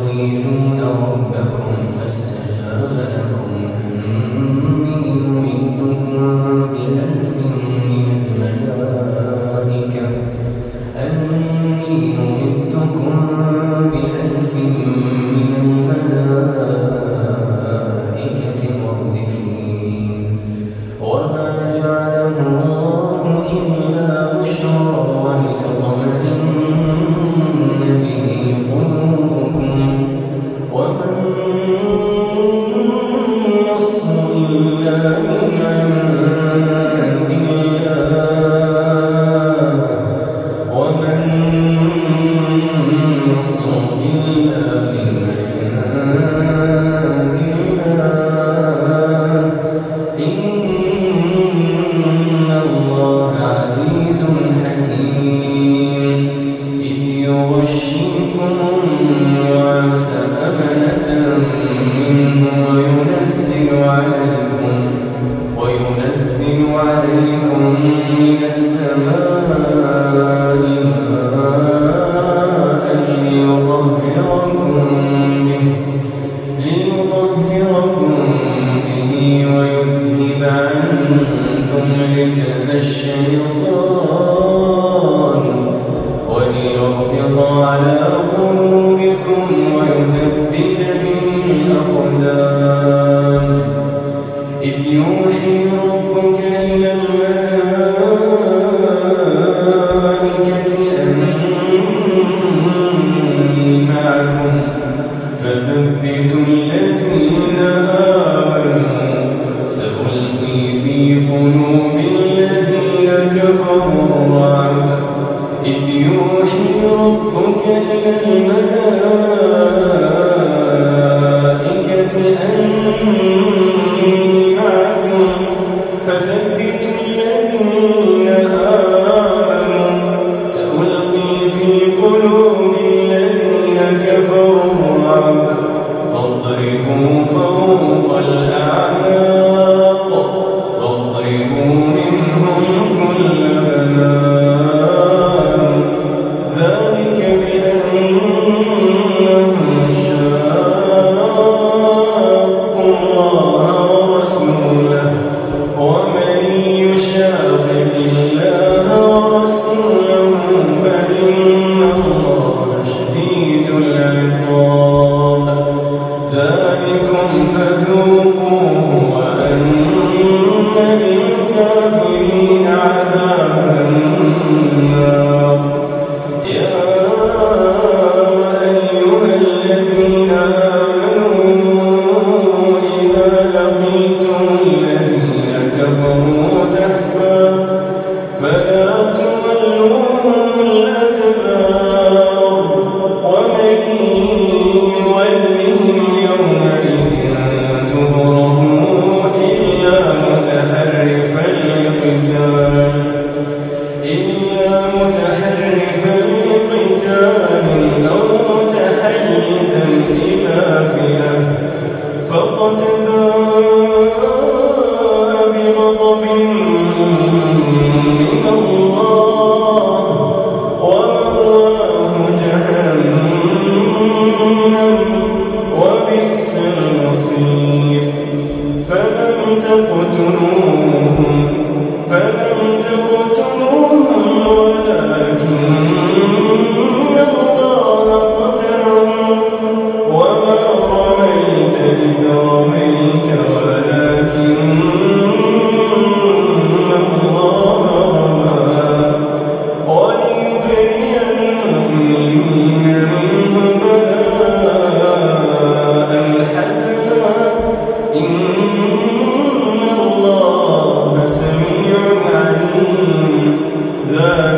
يستغيثون Santo. يوحي ربك إلى الملائكة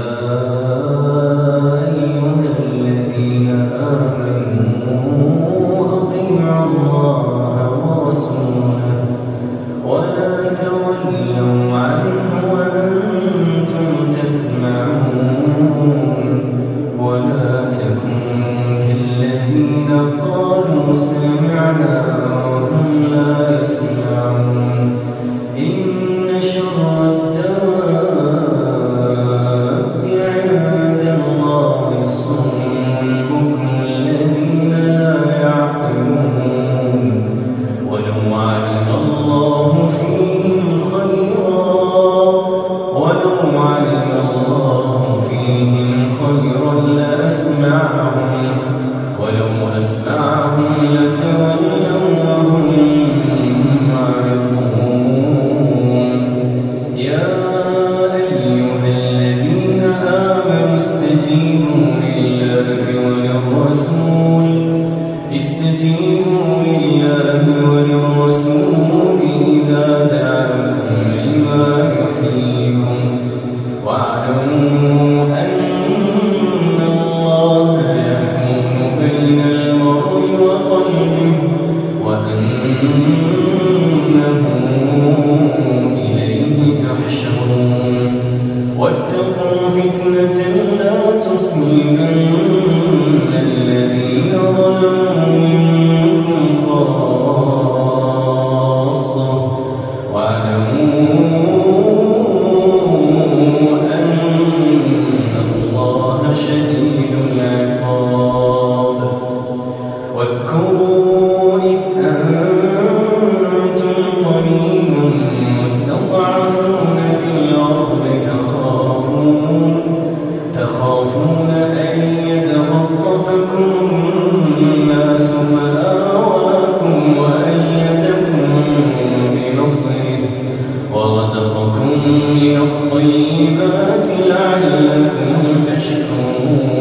من الطيبات لعلكم تشكرون